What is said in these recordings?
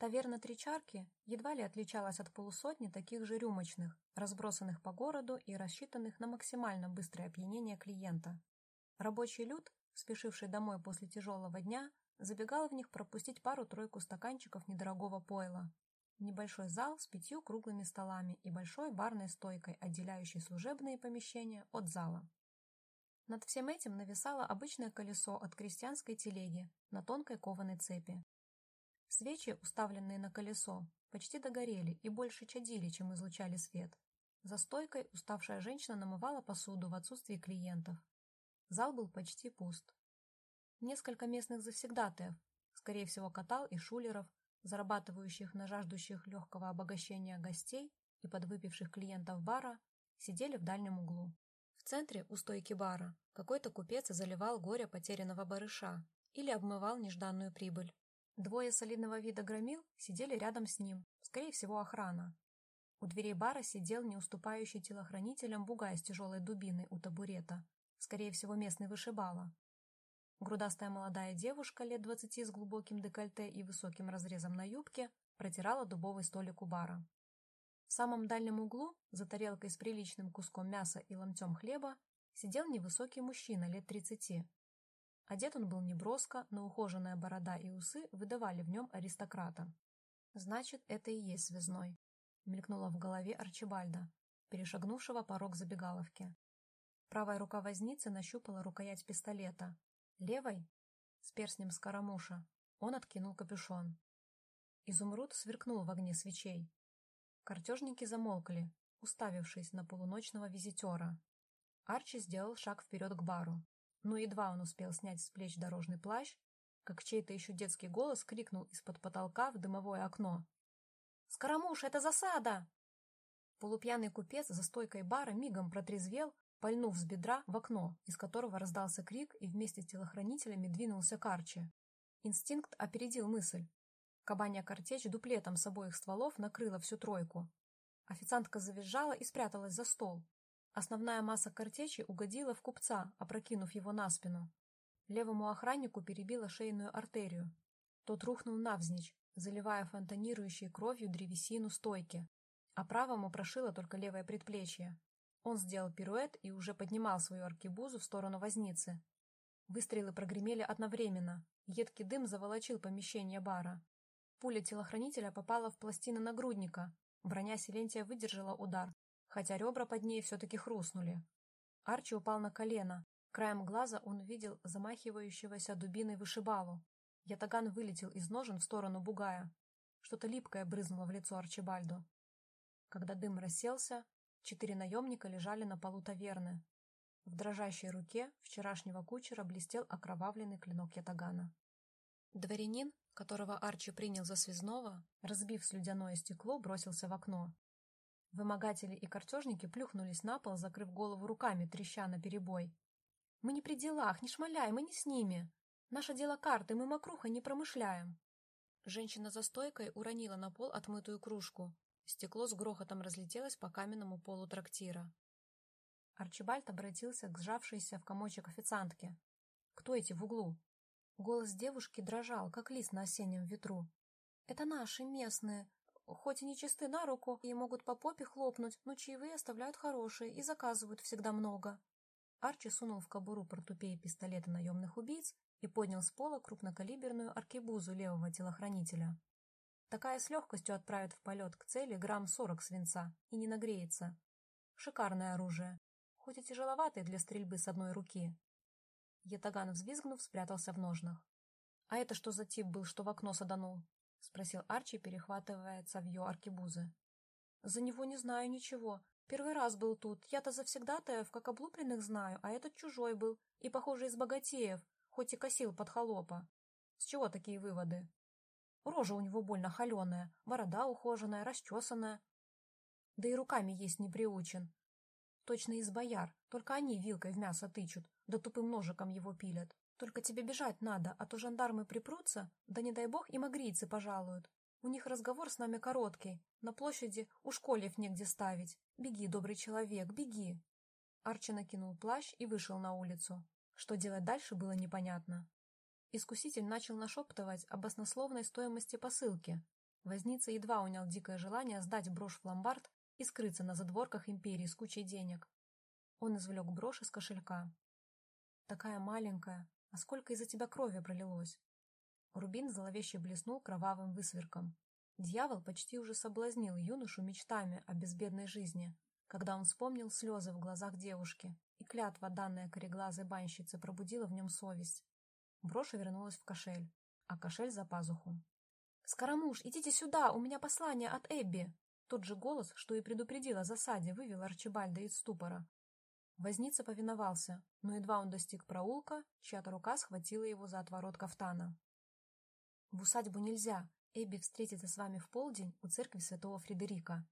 Таверна «Три чарки» едва ли отличалась от полусотни таких же рюмочных, разбросанных по городу и рассчитанных на максимально быстрое опьянение клиента. Рабочий люд, спешивший домой после тяжелого дня, забегал в них пропустить пару-тройку стаканчиков недорогого пойла. Небольшой зал с пятью круглыми столами и большой барной стойкой, отделяющей служебные помещения от зала. Над всем этим нависало обычное колесо от крестьянской телеги на тонкой кованой цепи. Свечи, уставленные на колесо, почти догорели и больше чадили, чем излучали свет. За стойкой уставшая женщина намывала посуду в отсутствии клиентов. Зал был почти пуст. Несколько местных завсегдатаев, скорее всего катал и шулеров, зарабатывающих на жаждущих легкого обогащения гостей и подвыпивших клиентов бара, сидели в дальнем углу. В центре, у стойки бара, какой-то купец заливал горе потерянного барыша или обмывал нежданную прибыль. Двое солидного вида громил сидели рядом с ним, скорее всего, охрана. У дверей бара сидел не уступающий телохранителям бугай с тяжелой дубиной у табурета, скорее всего, местный вышибала. Грудастая молодая девушка лет двадцати с глубоким декольте и высоким разрезом на юбке протирала дубовый столик у бара. В самом дальнем углу, за тарелкой с приличным куском мяса и ломтем хлеба, сидел невысокий мужчина лет тридцати, Одет он был неброско, но ухоженная борода и усы выдавали в нем аристократа. «Значит, это и есть связной», — мелькнуло в голове Арчибальда, перешагнувшего порог забегаловки. Правая рука возницы нащупала рукоять пистолета. Левой, с перстнем скоромуша, он откинул капюшон. Изумруд сверкнул в огне свечей. Картежники замолкли, уставившись на полуночного визитера. Арчи сделал шаг вперед к бару. Но едва он успел снять с плеч дорожный плащ, как чей-то еще детский голос крикнул из-под потолка в дымовое окно. «Скоромуш, это засада!» Полупьяный купец за стойкой бара мигом протрезвел, пальнув с бедра в окно, из которого раздался крик и вместе с телохранителями двинулся к Арчи. Инстинкт опередил мысль. Кабанья картечь дуплетом с обоих стволов накрыла всю тройку. Официантка завизжала и спряталась за стол, Основная масса картечи угодила в купца, опрокинув его на спину. Левому охраннику перебила шейную артерию. Тот рухнул навзничь, заливая фонтанирующей кровью древесину стойки, а правому прошило только левое предплечье. Он сделал пируэт и уже поднимал свою аркебузу в сторону возницы. Выстрелы прогремели одновременно. Едкий дым заволочил помещение бара. Пуля телохранителя попала в пластины нагрудника. Броня Силентия выдержала удар, хотя ребра под ней все-таки хрустнули. Арчи упал на колено. Краем глаза он видел замахивающегося дубиной вышибалу. Ятаган вылетел из ножен в сторону бугая. Что-то липкое брызнуло в лицо Арчибальду. Когда дым расселся, четыре наемника лежали на полу таверны. В дрожащей руке вчерашнего кучера блестел окровавленный клинок Ятагана. Дворянин, которого Арчи принял за связного, разбив слюдяное стекло, бросился в окно. Вымогатели и картежники плюхнулись на пол, закрыв голову руками, треща на перебой. «Мы не при делах, не шмаляй, мы не с ними. Наше дело карты, мы мокруха не промышляем». Женщина за стойкой уронила на пол отмытую кружку. Стекло с грохотом разлетелось по каменному полу трактира. Арчибальд обратился к сжавшейся в комочек официантке. «Кто эти в углу?» Голос девушки дрожал, как лист на осеннем ветру. «Это наши местные хоть и не чисты на руку, и могут по попе хлопнуть, но чаевые оставляют хорошие и заказывают всегда много. Арчи сунул в кобуру портупеи пистолета наемных убийц и поднял с пола крупнокалиберную аркебузу левого телохранителя. Такая с легкостью отправит в полет к цели грамм сорок свинца и не нагреется. Шикарное оружие, хоть и тяжеловатое для стрельбы с одной руки. Ятаган, взвизгнув, спрятался в ножнах. А это что за тип был, что в окно саданул? — спросил Арчи, перехватывая цавье аркебузы. — За него не знаю ничего. Первый раз был тут. Я-то завсегдатаев, как облупленных знаю, а этот чужой был. И, похоже, из богатеев, хоть и косил под холопа. С чего такие выводы? Рожа у него больно холеная, борода ухоженная, расчесанная. Да и руками есть не приучен. Точно из бояр, только они вилкой в мясо тычут, да тупым ножиком его пилят. Только тебе бежать надо, а то жандармы припрутся, да не дай бог и магрийцы пожалуют. У них разговор с нами короткий. На площади у школев негде ставить. Беги, добрый человек, беги. Арчи накинул плащ и вышел на улицу. Что делать дальше, было непонятно. Искуситель начал нашептывать об оснословной стоимости посылки. Возница едва унял дикое желание сдать брошь в ломбард и скрыться на задворках империи с кучей денег. Он извлек брошь из кошелька. «Такая маленькая, а сколько из-за тебя крови пролилось?» Рубин зловеще блеснул кровавым высверком. Дьявол почти уже соблазнил юношу мечтами о безбедной жизни, когда он вспомнил слезы в глазах девушки, и клятва, данная кореглазой банщице, пробудила в нем совесть. Брошь вернулась в кошель, а кошель за пазуху. «Скоромуш, идите сюда, у меня послание от Эбби!» Тот же голос, что и предупредил о засаде, вывел Арчибальда из ступора. Возница повиновался, но едва он достиг проулка, чья-то рука схватила его за отворот кафтана. «В усадьбу нельзя. Эбби встретится с вами в полдень у церкви святого Фредерика».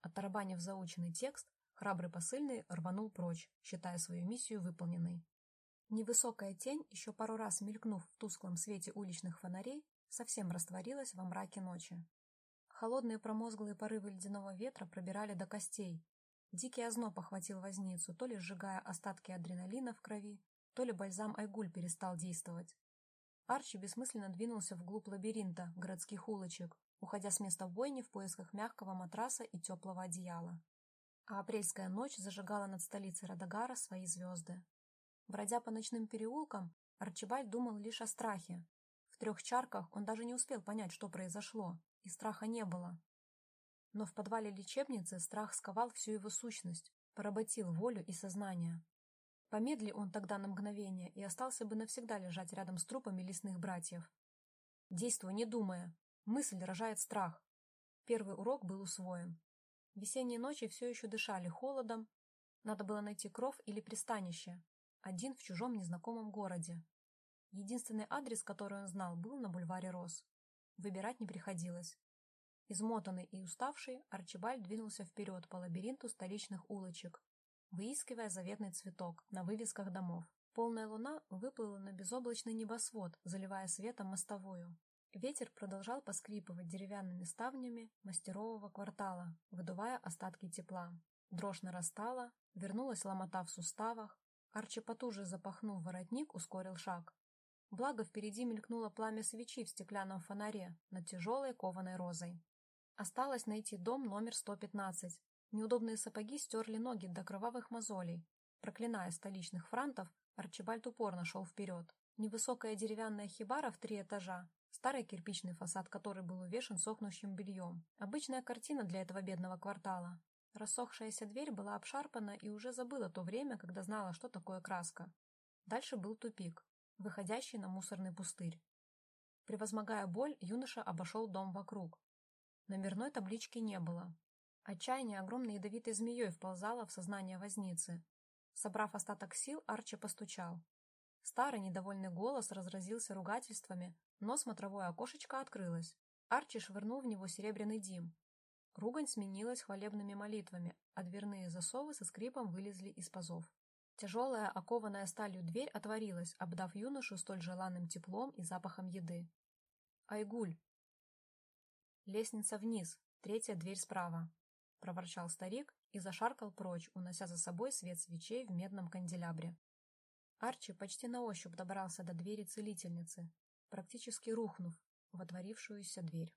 Оттарабанив заученный текст, храбрый посыльный рванул прочь, считая свою миссию выполненной. Невысокая тень, еще пару раз мелькнув в тусклом свете уличных фонарей, совсем растворилась во мраке ночи. Холодные промозглые порывы ледяного ветра пробирали до костей. Дикий озноб охватил возницу, то ли сжигая остатки адреналина в крови, то ли бальзам Айгуль перестал действовать. Арчи бессмысленно двинулся вглубь лабиринта городских улочек, уходя с места бойни в поисках мягкого матраса и теплого одеяла. А апрельская ночь зажигала над столицей Радагара свои звезды. Бродя по ночным переулкам, Арчибальд думал лишь о страхе. В трех чарках он даже не успел понять, что произошло, и страха не было. Но в подвале лечебницы страх сковал всю его сущность, поработил волю и сознание. Помедли он тогда на мгновение и остался бы навсегда лежать рядом с трупами лесных братьев. Действуй, не думая. Мысль рожает страх. Первый урок был усвоен. Весенние ночи все еще дышали холодом. Надо было найти кров или пристанище. Один в чужом незнакомом городе. Единственный адрес, который он знал, был на бульваре Рос. Выбирать не приходилось. Измотанный и уставший, Арчибальд двинулся вперед по лабиринту столичных улочек, выискивая заветный цветок на вывесках домов. Полная луна выплыла на безоблачный небосвод, заливая светом мостовую. Ветер продолжал поскрипывать деревянными ставнями мастерового квартала, выдувая остатки тепла. Дрожь нарастала, вернулась ломота в суставах. Арчи потуже запахнув воротник, ускорил шаг. Благо впереди мелькнуло пламя свечи в стеклянном фонаре над тяжелой кованой розой. Осталось найти дом номер 115, Неудобные сапоги стерли ноги до кровавых мозолей. Проклиная столичных франтов, Арчибальд упорно шел вперед. Невысокая деревянная хибара в три этажа, старый кирпичный фасад который был увешан сохнущим бельем. Обычная картина для этого бедного квартала. Рассохшаяся дверь была обшарпана и уже забыла то время, когда знала, что такое краска. Дальше был тупик, выходящий на мусорный пустырь. Превозмогая боль, юноша обошел дом вокруг. Номерной таблички не было, Отчаяние огромной ядовитой змеей вползало в сознание возницы. Собрав остаток сил, Арчи постучал. Старый недовольный голос разразился ругательствами, но смотровое окошечко открылось. Арчи швырнул в него серебряный дим. Ругань сменилась хвалебными молитвами, а дверные засовы со скрипом вылезли из пазов. Тяжелая, окованная сталью дверь отворилась, обдав юношу столь желанным теплом и запахом еды. «Айгуль!» Лестница вниз, третья дверь справа проворчал старик и зашаркал прочь, унося за собой свет свечей в медном канделябре. Арчи почти на ощупь добрался до двери целительницы, практически рухнув в отворившуюся дверь.